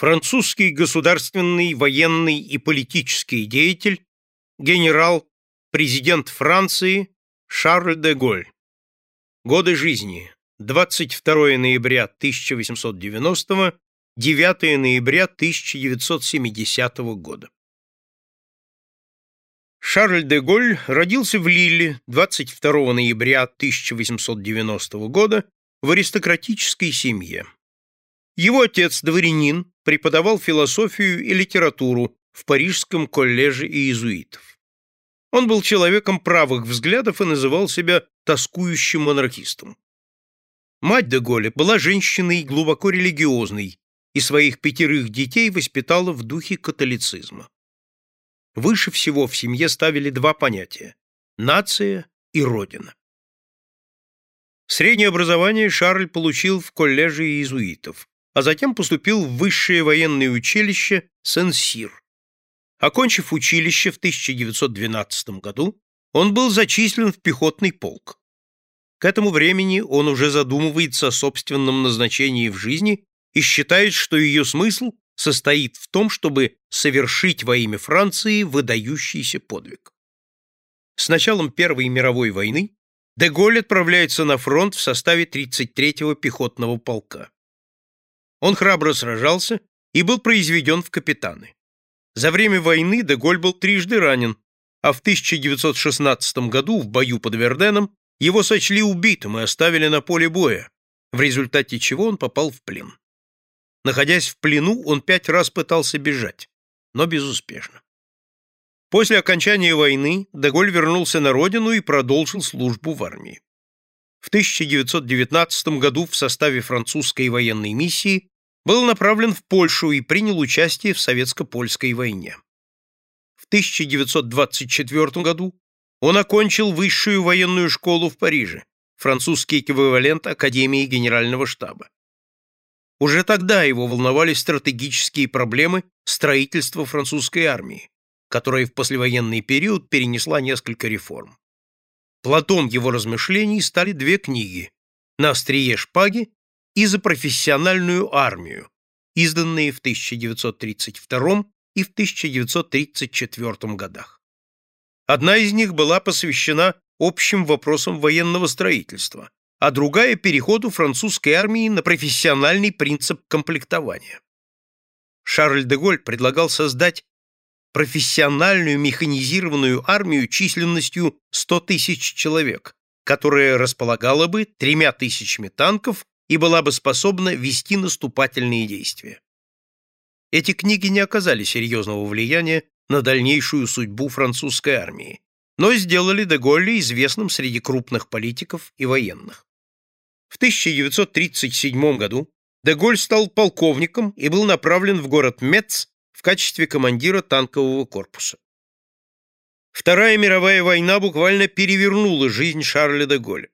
французский государственный, военный и политический деятель, генерал, президент Франции Шарль де Голь. Годы жизни 22 ноября 1890 9 ноября 1970 года. Шарль де Голь родился в Лилле 22 ноября 1890 года в аристократической семье. Его отец, дворянин, преподавал философию и литературу в Парижском коллеже иезуитов. Он был человеком правых взглядов и называл себя тоскующим монархистом. Мать де Голля была женщиной глубоко религиозной и своих пятерых детей воспитала в духе католицизма. Выше всего в семье ставили два понятия – нация и родина. Среднее образование Шарль получил в коллеже иезуитов, а затем поступил в высшее военное училище Сен-Сир. Окончив училище в 1912 году, он был зачислен в пехотный полк. К этому времени он уже задумывается о собственном назначении в жизни и считает, что ее смысл состоит в том, чтобы совершить во имя Франции выдающийся подвиг. С началом Первой мировой войны Деголь отправляется на фронт в составе 33-го пехотного полка. Он храбро сражался и был произведен в капитаны. За время войны Деголь был трижды ранен, а в 1916 году в бою под Верденом его сочли убитым и оставили на поле боя, в результате чего он попал в плен. Находясь в плену, он пять раз пытался бежать, но безуспешно. После окончания войны Деголь вернулся на родину и продолжил службу в армии. В 1919 году в составе французской военной миссии был направлен в Польшу и принял участие в советско-польской войне. В 1924 году он окончил высшую военную школу в Париже, французский эквивалент Академии Генерального штаба. Уже тогда его волновали стратегические проблемы строительства французской армии, которая в послевоенный период перенесла несколько реформ. Платом его размышлений стали две книги «На острие шпаги» и «За профессиональную армию», изданные в 1932 и в 1934 годах. Одна из них была посвящена общим вопросам военного строительства, а другая – переходу французской армии на профессиональный принцип комплектования. Шарль де Голь предлагал создать профессиональную механизированную армию численностью 100 тысяч человек, которая располагала бы тремя тысячами танков и была бы способна вести наступательные действия. Эти книги не оказали серьезного влияния на дальнейшую судьбу французской армии, но сделали де известным среди крупных политиков и военных. В 1937 году Деголь стал полковником и был направлен в город Мец в качестве командира танкового корпуса. Вторая мировая война буквально перевернула жизнь Шарля де Голля.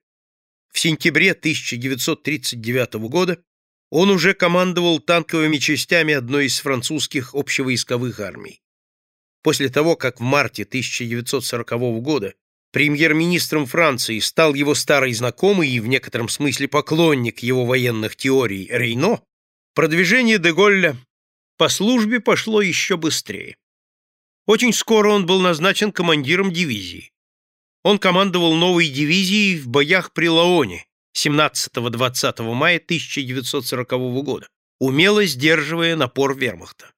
В сентябре 1939 года он уже командовал танковыми частями одной из французских общевойсковых армий. После того, как в марте 1940 года Премьер-министром Франции стал его старый знакомый и в некотором смысле поклонник его военных теорий Рейно, продвижение де Голля по службе пошло еще быстрее. Очень скоро он был назначен командиром дивизии. Он командовал новой дивизией в боях при Лаоне 17-20 мая 1940 года, умело сдерживая напор вермахта.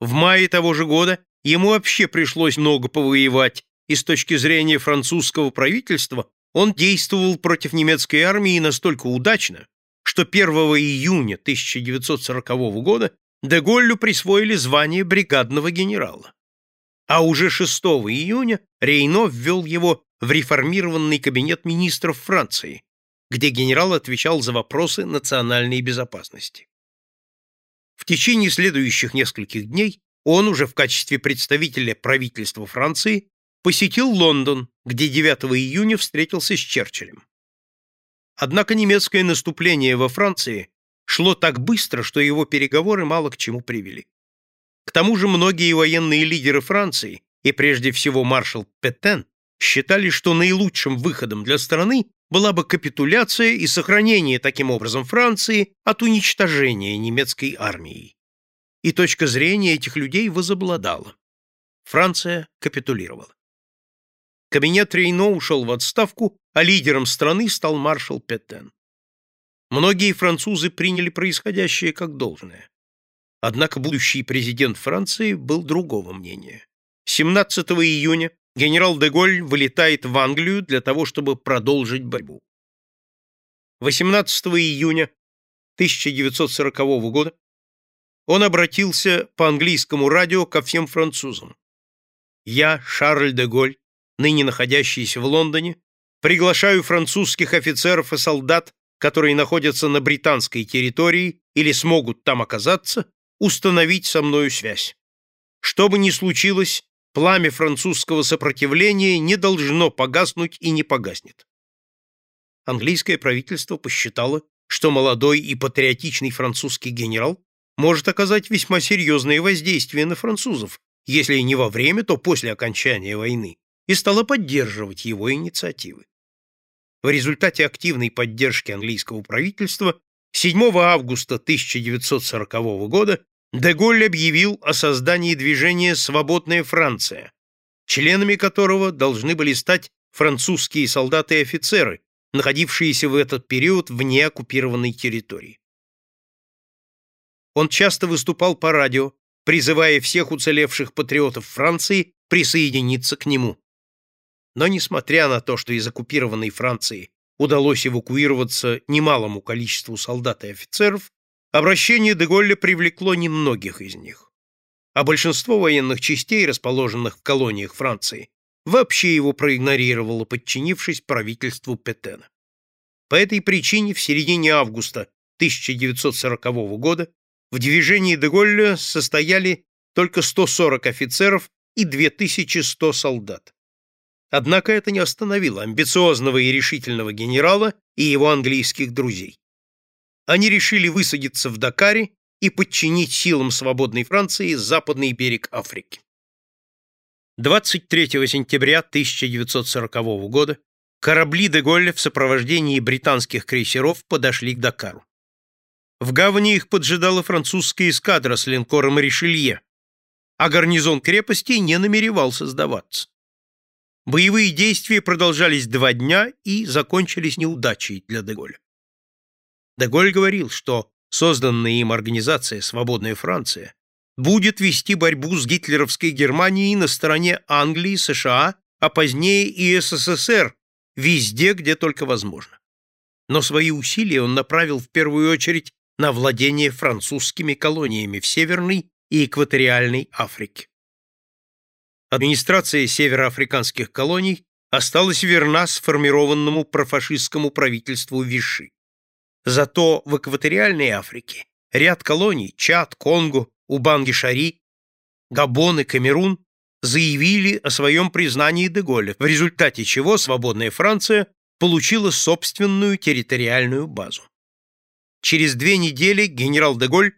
В мае того же года ему вообще пришлось много повоевать, и с точки зрения французского правительства он действовал против немецкой армии настолько удачно, что 1 июня 1940 года де Голлю присвоили звание бригадного генерала. А уже 6 июня Рейно ввел его в реформированный кабинет министров Франции, где генерал отвечал за вопросы национальной безопасности. В течение следующих нескольких дней он уже в качестве представителя правительства Франции посетил Лондон, где 9 июня встретился с Черчиллем. Однако немецкое наступление во Франции шло так быстро, что его переговоры мало к чему привели. К тому же многие военные лидеры Франции, и прежде всего маршал Петен, считали, что наилучшим выходом для страны была бы капитуляция и сохранение таким образом Франции от уничтожения немецкой армией. и точка зрения этих людей возобладала. Франция капитулировала. Кабинет Рейно ушел в отставку, а лидером страны стал маршал Петен. Многие французы приняли происходящее как должное. Однако будущий президент Франции был другого мнения. 17 июня генерал де Голь вылетает в Англию для того, чтобы продолжить борьбу. 18 июня 1940 года он обратился по английскому радио ко всем французам. «Я, Шарль де Голь, ныне находящийся в Лондоне, приглашаю французских офицеров и солдат, которые находятся на британской территории или смогут там оказаться, установить со мною связь. Что бы ни случилось, пламя французского сопротивления не должно погаснуть и не погаснет. Английское правительство посчитало, что молодой и патриотичный французский генерал может оказать весьма серьезное воздействие на французов, если не во время, то после окончания войны, и стало поддерживать его инициативы. В результате активной поддержки английского правительства 7 августа 1940 года Деголь объявил о создании движения «Свободная Франция», членами которого должны были стать французские солдаты и офицеры, находившиеся в этот период вне оккупированной территории. Он часто выступал по радио, призывая всех уцелевших патриотов Франции присоединиться к нему. Но несмотря на то, что из оккупированной Франции удалось эвакуироваться немалому количеству солдат и офицеров, Обращение Деголля привлекло немногих из них, а большинство военных частей, расположенных в колониях Франции, вообще его проигнорировало, подчинившись правительству Петена. По этой причине в середине августа 1940 года в движении Деголля состояли только 140 офицеров и 2100 солдат. Однако это не остановило амбициозного и решительного генерала и его английских друзей они решили высадиться в Дакаре и подчинить силам свободной Франции западный берег Африки. 23 сентября 1940 года корабли де Голля в сопровождении британских крейсеров подошли к Дакару. В гавани их поджидала французская эскадра с линкором «Ришелье», а гарнизон крепости не намеревался сдаваться. Боевые действия продолжались два дня и закончились неудачей для Деголя. Деголь говорил, что созданная им организация «Свободная Франция» будет вести борьбу с гитлеровской Германией на стороне Англии, США, а позднее и СССР, везде, где только возможно. Но свои усилия он направил в первую очередь на владение французскими колониями в Северной и Экваториальной Африке. Администрация североафриканских колоний осталась верна сформированному профашистскому правительству Виши. Зато в экваториальной Африке ряд колоний Чад, Конго, Убанги-Шари, Габон и Камерун заявили о своем признании Деголя, в результате чего свободная Франция получила собственную территориальную базу. Через две недели генерал Деголь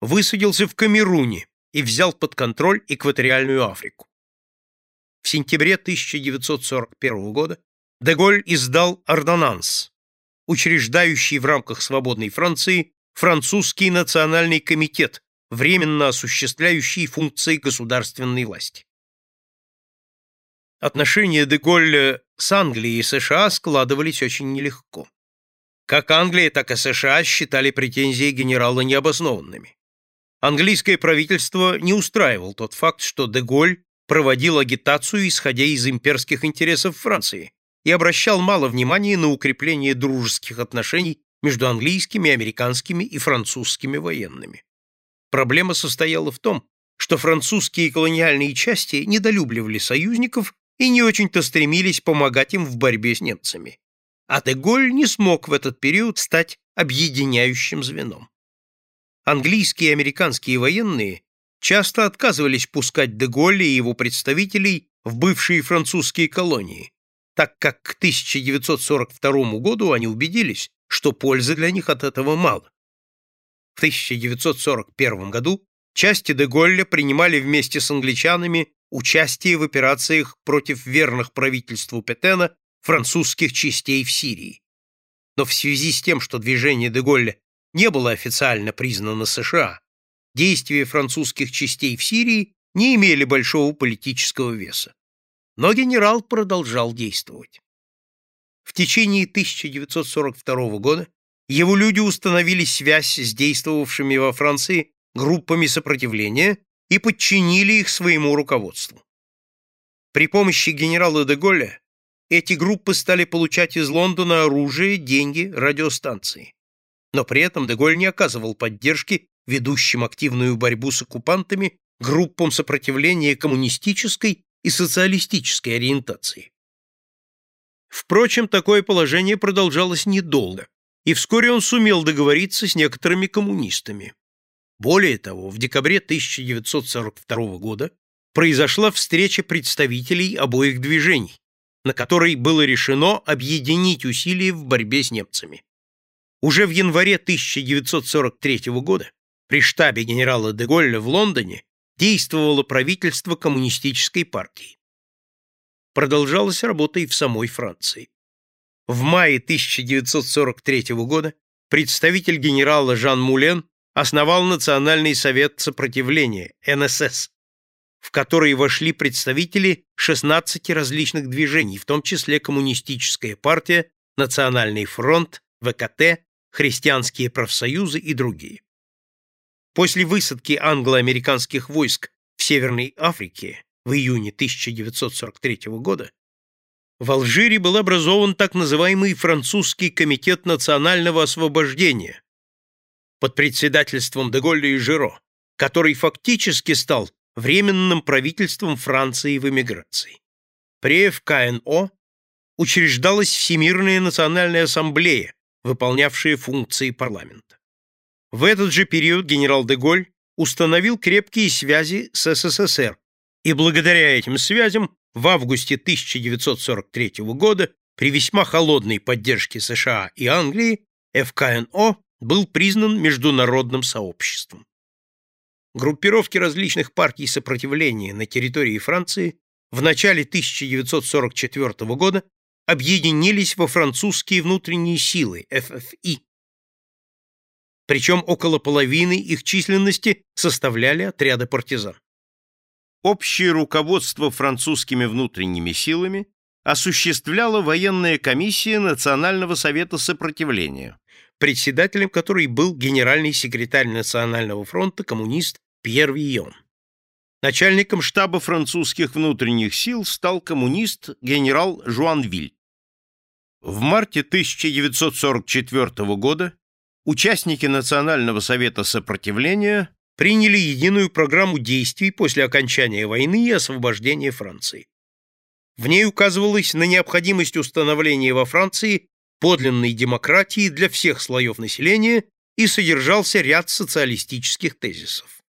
высадился в Камеруне и взял под контроль экваториальную Африку. В сентябре 1941 года Деголь издал ордонанс, учреждающий в рамках свободной Франции французский национальный комитет, временно осуществляющий функции государственной власти. Отношения де Голля с Англией и США складывались очень нелегко. Как Англия, так и США считали претензии генерала необоснованными. Английское правительство не устраивал тот факт, что де Голь проводил агитацию, исходя из имперских интересов Франции, и обращал мало внимания на укрепление дружеских отношений между английскими, американскими и французскими военными. Проблема состояла в том, что французские колониальные части недолюбливали союзников и не очень-то стремились помогать им в борьбе с немцами. А Деголь не смог в этот период стать объединяющим звеном. Английские и американские военные часто отказывались пускать Деголля и его представителей в бывшие французские колонии, так как к 1942 году они убедились, что пользы для них от этого мало. В 1941 году части Деголля принимали вместе с англичанами участие в операциях против верных правительству Петена французских частей в Сирии. Но в связи с тем, что движение Деголля не было официально признано США, действия французских частей в Сирии не имели большого политического веса. Но генерал продолжал действовать. В течение 1942 года его люди установили связь с действовавшими во Франции группами сопротивления и подчинили их своему руководству. При помощи генерала де Голля эти группы стали получать из Лондона оружие, деньги, радиостанции. Но при этом Деголь не оказывал поддержки ведущим активную борьбу с оккупантами группам сопротивления коммунистической и социалистической ориентации. Впрочем, такое положение продолжалось недолго, и вскоре он сумел договориться с некоторыми коммунистами. Более того, в декабре 1942 года произошла встреча представителей обоих движений, на которой было решено объединить усилия в борьбе с немцами. Уже в январе 1943 года при штабе генерала де Голля в Лондоне действовало правительство коммунистической партии. Продолжалась работа и в самой Франции. В мае 1943 года представитель генерала Жан Мулен основал Национальный совет сопротивления, НСС, в который вошли представители 16 различных движений, в том числе Коммунистическая партия, Национальный фронт, ВКТ, Христианские профсоюзы и другие. После высадки англо-американских войск в Северной Африке в июне 1943 года в Алжире был образован так называемый Французский комитет национального освобождения под председательством Деголля и Жиро, который фактически стал Временным правительством Франции в эмиграции. При ФКНО учреждалась Всемирная национальная ассамблея, выполнявшая функции парламента. В этот же период генерал де Голь установил крепкие связи с СССР, и благодаря этим связям в августе 1943 года при весьма холодной поддержке США и Англии ФКНО был признан международным сообществом группировки различных партий сопротивления на территории Франции в начале 1944 года объединились во французские внутренние силы ФФИ. Причем около половины их численности составляли отряды партизан. Общее руководство французскими внутренними силами осуществляла военная комиссия Национального совета сопротивления, председателем которой был генеральный секретарь Национального фронта коммунист Пьер Вийон. Начальником штаба французских внутренних сил стал коммунист генерал Жуанвиль. В марте 1944 года участники Национального совета сопротивления приняли единую программу действий после окончания войны и освобождения Франции. В ней указывалось на необходимость установления во Франции подлинной демократии для всех слоев населения и содержался ряд социалистических тезисов.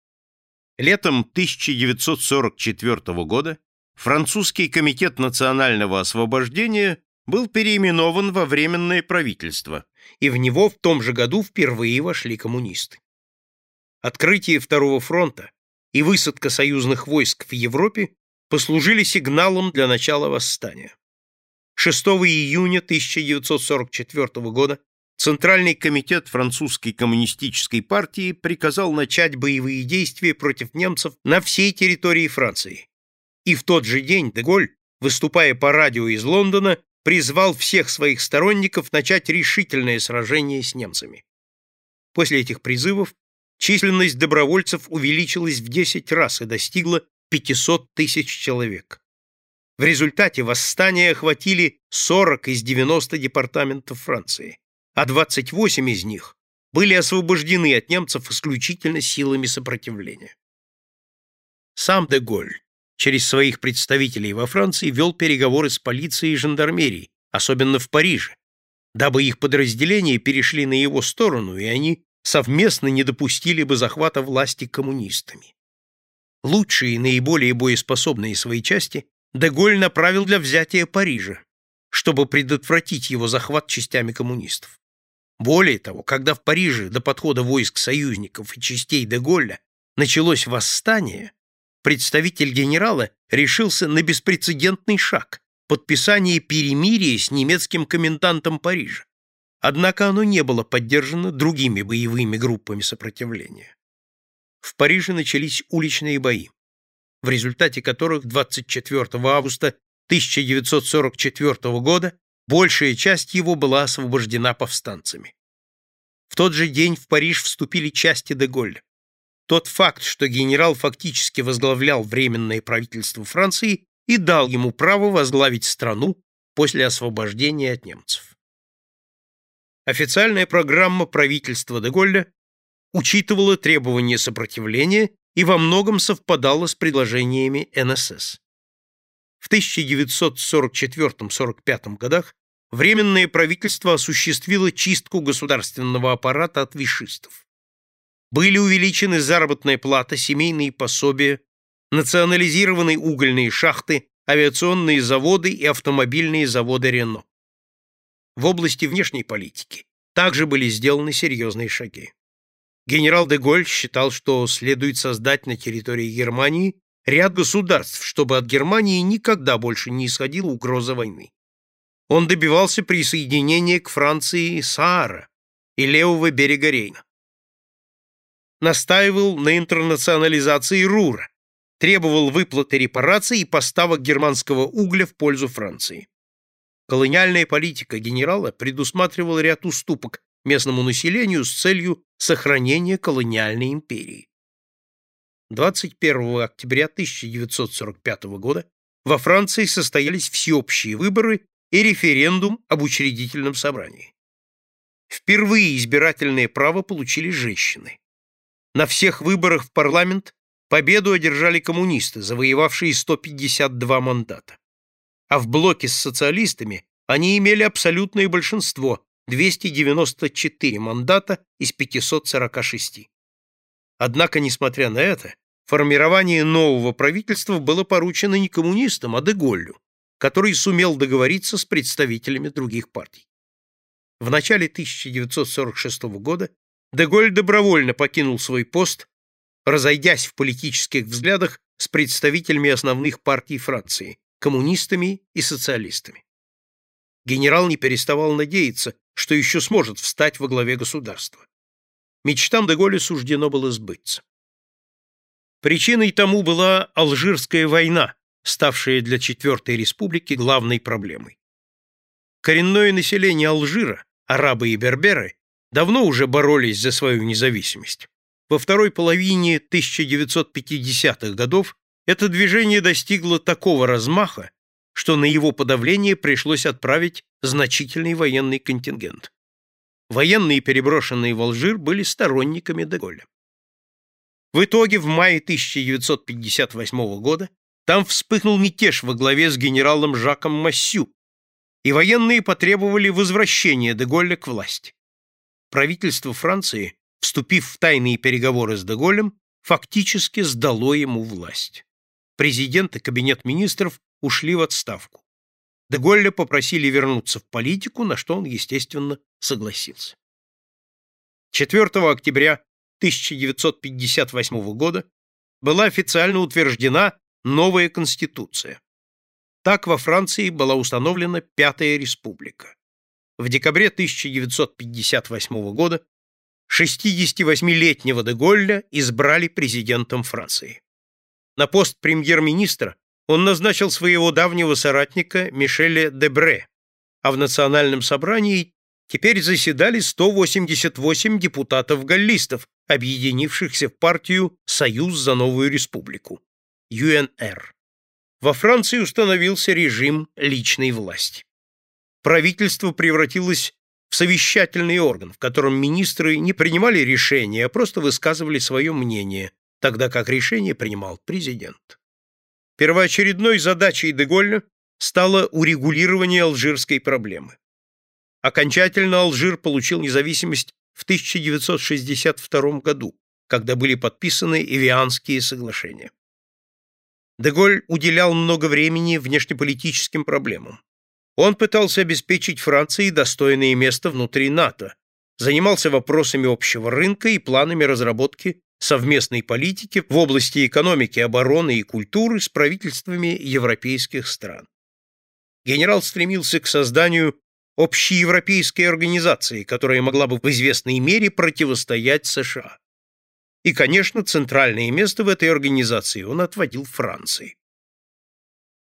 Летом 1944 года французский комитет национального освобождения был переименован во Временное правительство, и в него в том же году впервые вошли коммунисты. Открытие Второго фронта и высадка союзных войск в Европе послужили сигналом для начала восстания. 6 июня 1944 года Центральный комитет французской коммунистической партии приказал начать боевые действия против немцев на всей территории Франции. И в тот же день Деголь, выступая по радио из Лондона, призвал всех своих сторонников начать решительное сражение с немцами. После этих призывов численность добровольцев увеличилась в 10 раз и достигла 500 тысяч человек. В результате восстания охватили 40 из 90 департаментов Франции а 28 из них были освобождены от немцев исключительно силами сопротивления. Сам де Голь через своих представителей во Франции вел переговоры с полицией и жандармерией, особенно в Париже, дабы их подразделения перешли на его сторону, и они совместно не допустили бы захвата власти коммунистами. Лучшие и наиболее боеспособные свои части Деголь направил для взятия Парижа, чтобы предотвратить его захват частями коммунистов. Более того, когда в Париже до подхода войск союзников и частей де Голля началось восстание, представитель генерала решился на беспрецедентный шаг – подписание перемирия с немецким комендантом Парижа. Однако оно не было поддержано другими боевыми группами сопротивления. В Париже начались уличные бои, в результате которых 24 августа 1944 года большая часть его была освобождена повстанцами. В тот же день в Париж вступили части де Голля. Тот факт, что генерал фактически возглавлял Временное правительство Франции и дал ему право возглавить страну после освобождения от немцев. Официальная программа правительства де Голля учитывала требования сопротивления и во многом совпадала с предложениями НСС. В 1944-45 годах Временное правительство осуществило чистку государственного аппарата от вишистов. Были увеличены заработная плата, семейные пособия, национализированы угольные шахты, авиационные заводы и автомобильные заводы Рено. В области внешней политики также были сделаны серьезные шаги. Генерал де Голь считал, что следует создать на территории Германии ряд государств, чтобы от Германии никогда больше не исходила угроза войны. Он добивался присоединения к Франции Саара и левого берега Рейна. Настаивал на интернационализации Рура, требовал выплаты репараций и поставок германского угля в пользу Франции. Колониальная политика генерала предусматривала ряд уступок местному населению с целью сохранения колониальной империи. 21 октября 1945 года во Франции состоялись всеобщие выборы и референдум об учредительном собрании. Впервые избирательное право получили женщины. На всех выборах в парламент победу одержали коммунисты, завоевавшие 152 мандата. А в блоке с социалистами они имели абсолютное большинство 294 мандата из 546. Однако, несмотря на это, формирование нового правительства было поручено не коммунистам, а Деголлю, который сумел договориться с представителями других партий. В начале 1946 года Деголь добровольно покинул свой пост, разойдясь в политических взглядах с представителями основных партий Франции, коммунистами и социалистами. Генерал не переставал надеяться, что еще сможет встать во главе государства. Мечтам Деголя суждено было сбыться. Причиной тому была Алжирская война, ставшая для Четвертой Республики главной проблемой. Коренное население Алжира, арабы и берберы, давно уже боролись за свою независимость. Во второй половине 1950-х годов это движение достигло такого размаха, что на его подавление пришлось отправить значительный военный контингент. Военные, переброшенные в Алжир, были сторонниками Деголя. В итоге в мае 1958 года там вспыхнул мятеж во главе с генералом Жаком Массю, и военные потребовали возвращения Деголля к власти. Правительство Франции, вступив в тайные переговоры с Деголем, фактически сдало ему власть. Президент и кабинет министров ушли в отставку. Деголля попросили вернуться в политику, на что он, естественно, согласился. 4 октября 1958 года была официально утверждена новая конституция. Так во Франции была установлена Пятая республика. В декабре 1958 года 68-летнего Деголля избрали президентом Франции. На пост премьер-министра он назначил своего давнего соратника Мишеля Дебре, а в Национальном собрании теперь заседали 188 депутатов-галлистов, объединившихся в партию «Союз за новую республику» ЮНР. Во Франции установился режим личной власти. Правительство превратилось в совещательный орган, в котором министры не принимали решения, а просто высказывали свое мнение, тогда как решение принимал президент. Первоочередной задачей Деголля стало урегулирование алжирской проблемы. Окончательно Алжир получил независимость в 1962 году, когда были подписаны Эвианские соглашения. Деголь уделял много времени внешнеполитическим проблемам. Он пытался обеспечить Франции достойное место внутри НАТО, занимался вопросами общего рынка и планами разработки совместной политики в области экономики, обороны и культуры с правительствами европейских стран. Генерал стремился к созданию общеевропейской организации, которая могла бы в известной мере противостоять США. И, конечно, центральное место в этой организации он отводил Франции.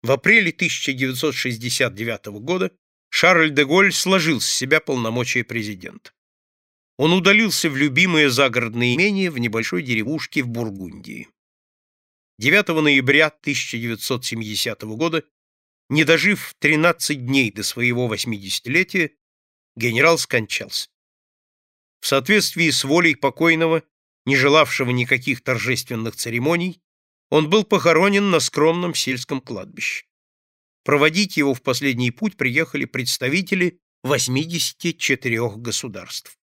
В апреле 1969 года Шарль де Голль сложил с себя полномочия президента. Он удалился в любимое загородное имение в небольшой деревушке в Бургундии. 9 ноября 1970 года, не дожив 13 дней до своего 80-летия, генерал скончался. В соответствии с волей покойного, не желавшего никаких торжественных церемоний, он был похоронен на скромном сельском кладбище. Проводить его в последний путь приехали представители 84 государств.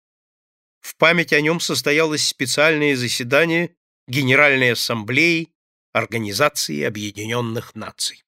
В память о нем состоялось специальное заседание Генеральной Ассамблеи Организации Объединенных Наций.